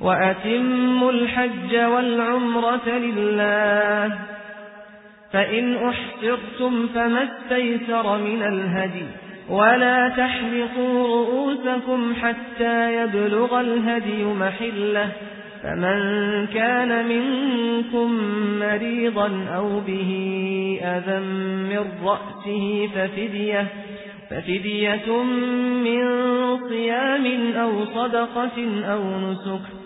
وأتموا الحج والعمرة لله. فإن أحصرتم فما استيسر من الهدي ولا تحلقوا رؤوسكم حتى يبلغ الهدي محلة. فمن كان منكم مريضا أو به أذى من رأسه ففدية ففدية من صيام أو صدقة أو نسك.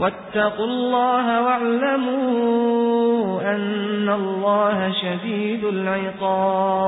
واتقوا الله واعلموا أن الله شديد العقاب.